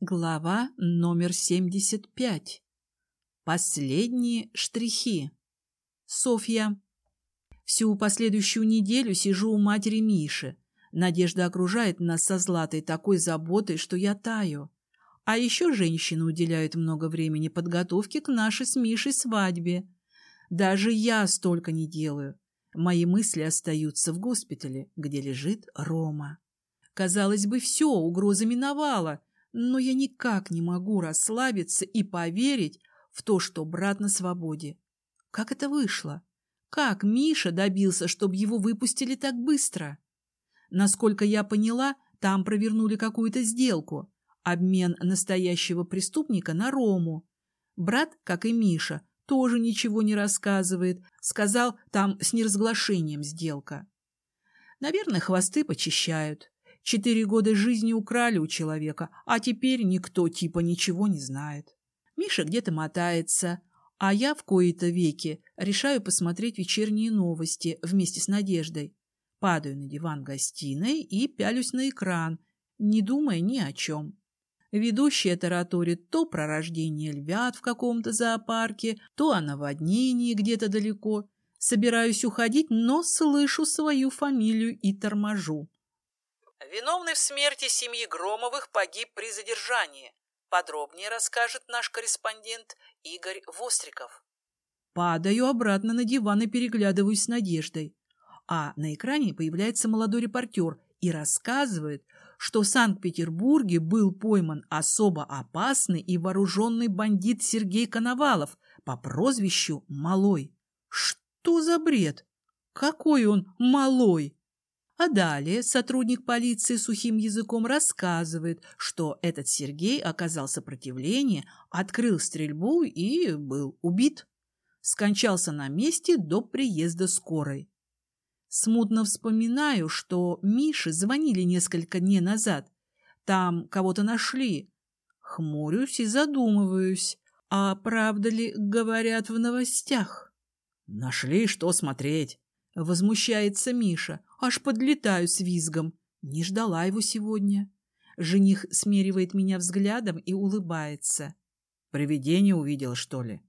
Глава номер 75. Последние штрихи. Софья. Всю последующую неделю сижу у матери Миши. Надежда окружает нас со Златой такой заботой, что я таю. А еще женщины уделяют много времени подготовке к нашей с Мишей свадьбе. Даже я столько не делаю. Мои мысли остаются в госпитале, где лежит Рома. Казалось бы, все, угроза миновала, но я никак не могу расслабиться и поверить в то, что брат на свободе. Как это вышло? Как Миша добился, чтобы его выпустили так быстро? Насколько я поняла, там провернули какую-то сделку. Обмен настоящего преступника на Рому. Брат, как и Миша, тоже ничего не рассказывает. Сказал, там с неразглашением сделка. Наверное, хвосты почищают. Четыре года жизни украли у человека, а теперь никто типа ничего не знает. Миша где-то мотается, а я в кои-то веки решаю посмотреть вечерние новости вместе с Надеждой. Падаю на диван гостиной и пялюсь на экран, не думая ни о чем. Ведущая тараторит то про рождение львят в каком-то зоопарке, то о наводнении где-то далеко. Собираюсь уходить, но слышу свою фамилию и торможу. Виновный в смерти семьи Громовых погиб при задержании. Подробнее расскажет наш корреспондент Игорь Востриков. Падаю обратно на диван и переглядываюсь с Надеждой. А на экране появляется молодой репортер и рассказывает, что в Санкт-Петербурге был пойман особо опасный и вооруженный бандит Сергей Коновалов по прозвищу Малой. Что за бред? Какой он малой? А далее сотрудник полиции сухим языком рассказывает, что этот Сергей оказал сопротивление, открыл стрельбу и был убит. Скончался на месте до приезда скорой. Смутно вспоминаю, что Мише звонили несколько дней назад. Там кого-то нашли. Хмурюсь и задумываюсь, а правда ли говорят в новостях? Нашли, что смотреть. Возмущается Миша. Аж подлетаю с визгом. Не ждала его сегодня. Жених смеривает меня взглядом и улыбается. Привидение увидел, что ли?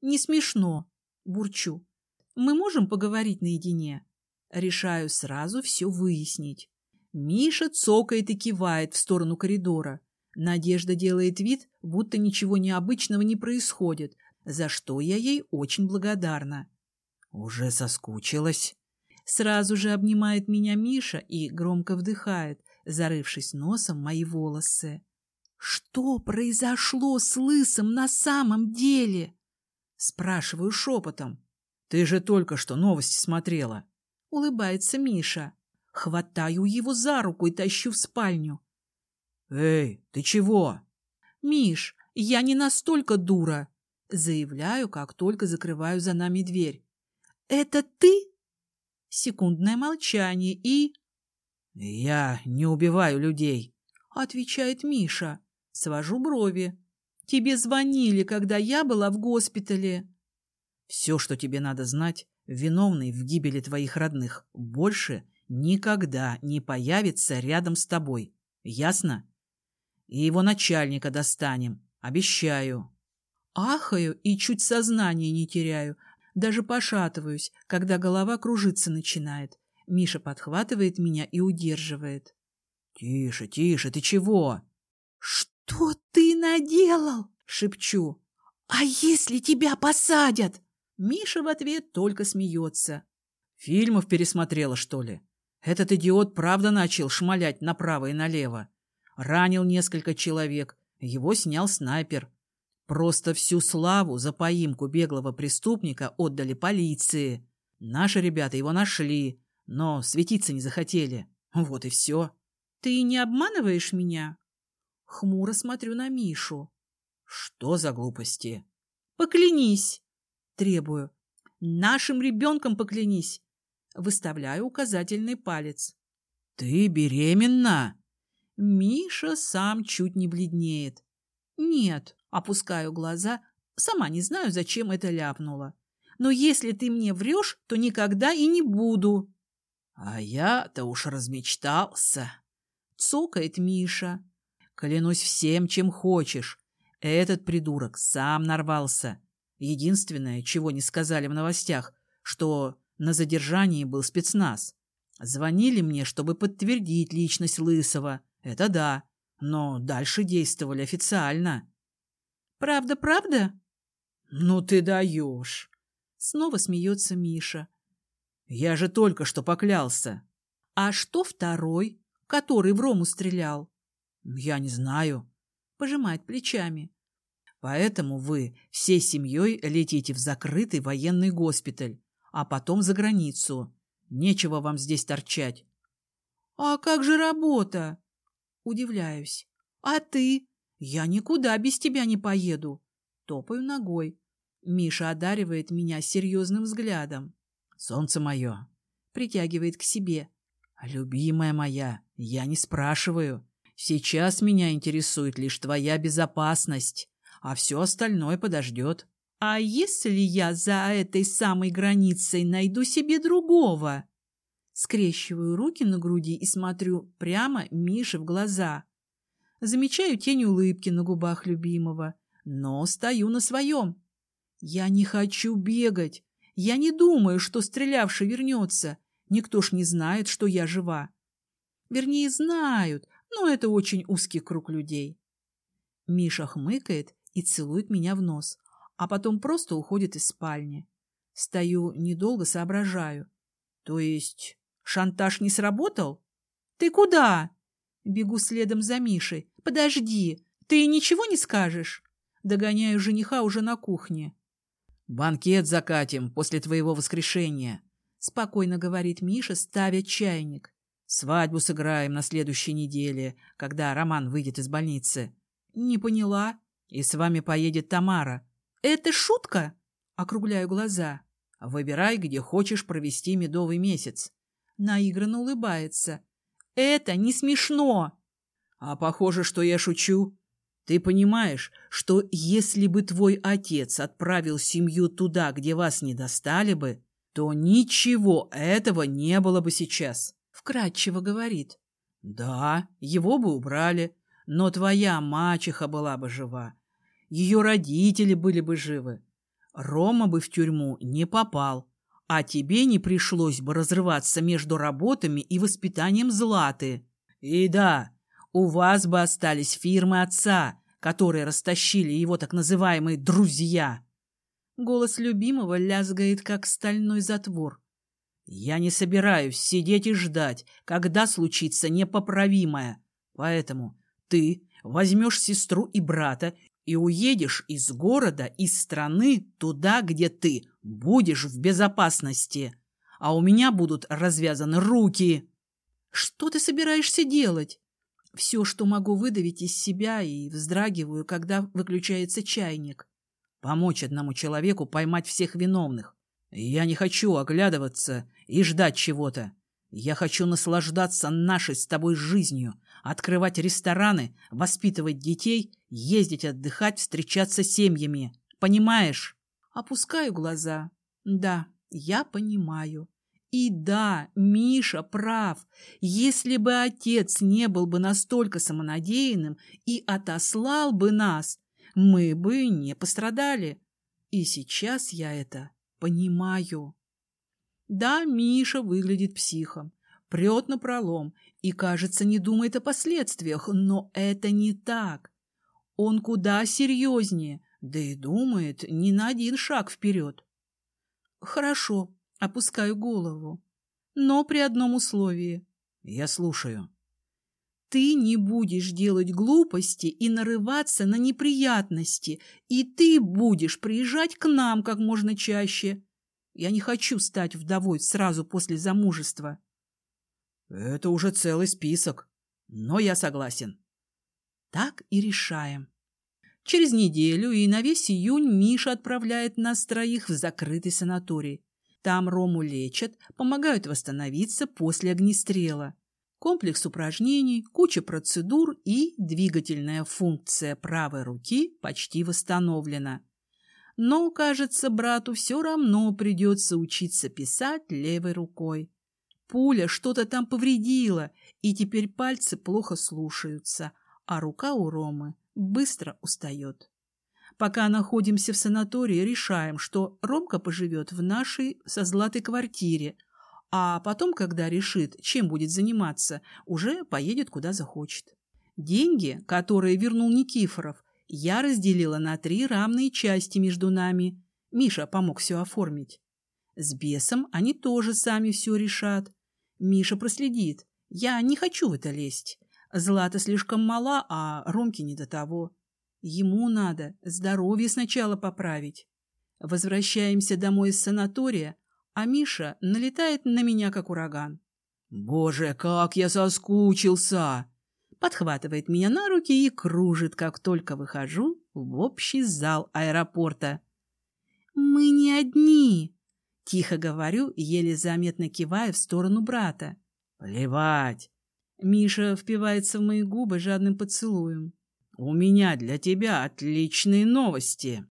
Не смешно. Бурчу. Мы можем поговорить наедине? Решаю сразу все выяснить. Миша цокает и кивает в сторону коридора. Надежда делает вид, будто ничего необычного не происходит, за что я ей очень благодарна. Уже соскучилась. Сразу же обнимает меня Миша и громко вдыхает, зарывшись носом в мои волосы. Что произошло с Лысым на самом деле? Спрашиваю шепотом. Ты же только что новости смотрела. Улыбается Миша. Хватаю его за руку и тащу в спальню. Эй, ты чего? Миш, я не настолько дура. Заявляю, как только закрываю за нами дверь. «Это ты?» Секундное молчание и... «Я не убиваю людей», — отвечает Миша. Свожу брови. «Тебе звонили, когда я была в госпитале». «Все, что тебе надо знать, виновный в гибели твоих родных больше никогда не появится рядом с тобой. Ясно? И его начальника достанем. Обещаю». Ахаю и чуть сознание не теряю, даже пошатываюсь, когда голова кружиться начинает. Миша подхватывает меня и удерживает. — Тише, тише, ты чего? — Что ты наделал? — шепчу. — А если тебя посадят? Миша в ответ только смеется. — Фильмов пересмотрела, что ли? Этот идиот правда начал шмалять направо и налево. Ранил несколько человек. Его снял снайпер. Просто всю славу за поимку беглого преступника отдали полиции. Наши ребята его нашли, но светиться не захотели. Вот и все. Ты не обманываешь меня? Хмуро смотрю на Мишу. Что за глупости? Поклянись. Требую. Нашим ребенком поклянись. Выставляю указательный палец. Ты беременна? Миша сам чуть не бледнеет. Нет, Опускаю глаза. Сама не знаю, зачем это ляпнула. Но если ты мне врешь, то никогда и не буду. А я-то уж размечтался. Цокает Миша. Клянусь всем, чем хочешь. Этот придурок сам нарвался. Единственное, чего не сказали в новостях, что на задержании был спецназ. Звонили мне, чтобы подтвердить личность Лысого. Это да. Но дальше действовали официально. «Правда, правда?» «Ну ты даешь!» Снова смеется Миша. «Я же только что поклялся!» «А что второй, который в Рому стрелял?» «Я не знаю», — пожимает плечами. «Поэтому вы всей семьей летите в закрытый военный госпиталь, а потом за границу. Нечего вам здесь торчать». «А как же работа?» Удивляюсь. «А ты? Я никуда без тебя не поеду». Топаю ногой. Миша одаривает меня серьезным взглядом. «Солнце мое!» Притягивает к себе. «Любимая моя, я не спрашиваю. Сейчас меня интересует лишь твоя безопасность, а все остальное подождет». «А если я за этой самой границей найду себе другого?» Скрещиваю руки на груди и смотрю прямо Мише в глаза. Замечаю тень улыбки на губах любимого, но стою на своем. Я не хочу бегать. Я не думаю, что стрелявший вернется. Никто ж не знает, что я жива. Вернее, знают, но это очень узкий круг людей. Миша хмыкает и целует меня в нос а потом просто уходит из спальни. Стою, недолго соображаю. То есть шантаж не сработал? Ты куда? Бегу следом за Мишей. Подожди, ты ничего не скажешь? Догоняю жениха уже на кухне. «Банкет закатим после твоего воскрешения», — спокойно говорит Миша, ставя чайник. «Свадьбу сыграем на следующей неделе, когда Роман выйдет из больницы». «Не поняла». «И с вами поедет Тамара. «Это шутка?» — округляю глаза. «Выбирай, где хочешь провести медовый месяц». Наигранно улыбается. «Это не смешно!» «А похоже, что я шучу. Ты понимаешь, что если бы твой отец отправил семью туда, где вас не достали бы, то ничего этого не было бы сейчас?» Вкратчиво говорит. «Да, его бы убрали, но твоя мачеха была бы жива, ее родители были бы живы. Рома бы в тюрьму не попал, а тебе не пришлось бы разрываться между работами и воспитанием Златы. И да, у вас бы остались фирмы отца, которые растащили его так называемые «друзья». Голос любимого лязгает, как стальной затвор. Я не собираюсь сидеть и ждать, когда случится непоправимое. Поэтому ты возьмешь сестру и брата и уедешь из города, из страны, туда, где ты будешь в безопасности. А у меня будут развязаны руки. Что ты собираешься делать? Все, что могу выдавить из себя, и вздрагиваю, когда выключается чайник. Помочь одному человеку поймать всех виновных. Я не хочу оглядываться и ждать чего-то. Я хочу наслаждаться нашей с тобой жизнью, открывать рестораны, воспитывать детей, ездить отдыхать, встречаться с семьями. Понимаешь? Опускаю глаза. Да, я понимаю. И да, Миша прав. Если бы отец не был бы настолько самонадеянным и отослал бы нас, мы бы не пострадали. И сейчас я это понимаю. Да, Миша выглядит психом, прет на пролом и, кажется, не думает о последствиях, но это не так. Он куда серьезнее, да и думает не на один шаг вперед. Хорошо, опускаю голову, но при одном условии. Я слушаю. Ты не будешь делать глупости и нарываться на неприятности, и ты будешь приезжать к нам как можно чаще. Я не хочу стать вдовой сразу после замужества. Это уже целый список, но я согласен. Так и решаем. Через неделю и на весь июнь Миша отправляет нас троих в закрытый санаторий. Там Рому лечат, помогают восстановиться после огнестрела. Комплекс упражнений, куча процедур и двигательная функция правой руки почти восстановлена. Но, кажется, брату все равно придется учиться писать левой рукой. Пуля что-то там повредила, и теперь пальцы плохо слушаются, а рука у Ромы быстро устает. Пока находимся в санатории, решаем, что Ромка поживет в нашей со Златой квартире, а потом, когда решит, чем будет заниматься, уже поедет куда захочет. Деньги, которые вернул Никифоров, я разделила на три равные части между нами. Миша помог все оформить. С бесом они тоже сами все решат. Миша проследит. Я не хочу в это лезть. Злата слишком мала, а Ромке не до того. Ему надо здоровье сначала поправить. Возвращаемся домой из санатория, а Миша налетает на меня, как ураган. «Боже, как я соскучился!» Подхватывает меня на руки и кружит, как только выхожу в общий зал аэропорта. «Мы не одни!» — тихо говорю, еле заметно кивая в сторону брата. «Плевать!» Миша впивается в мои губы жадным поцелуем. «У меня для тебя отличные новости!»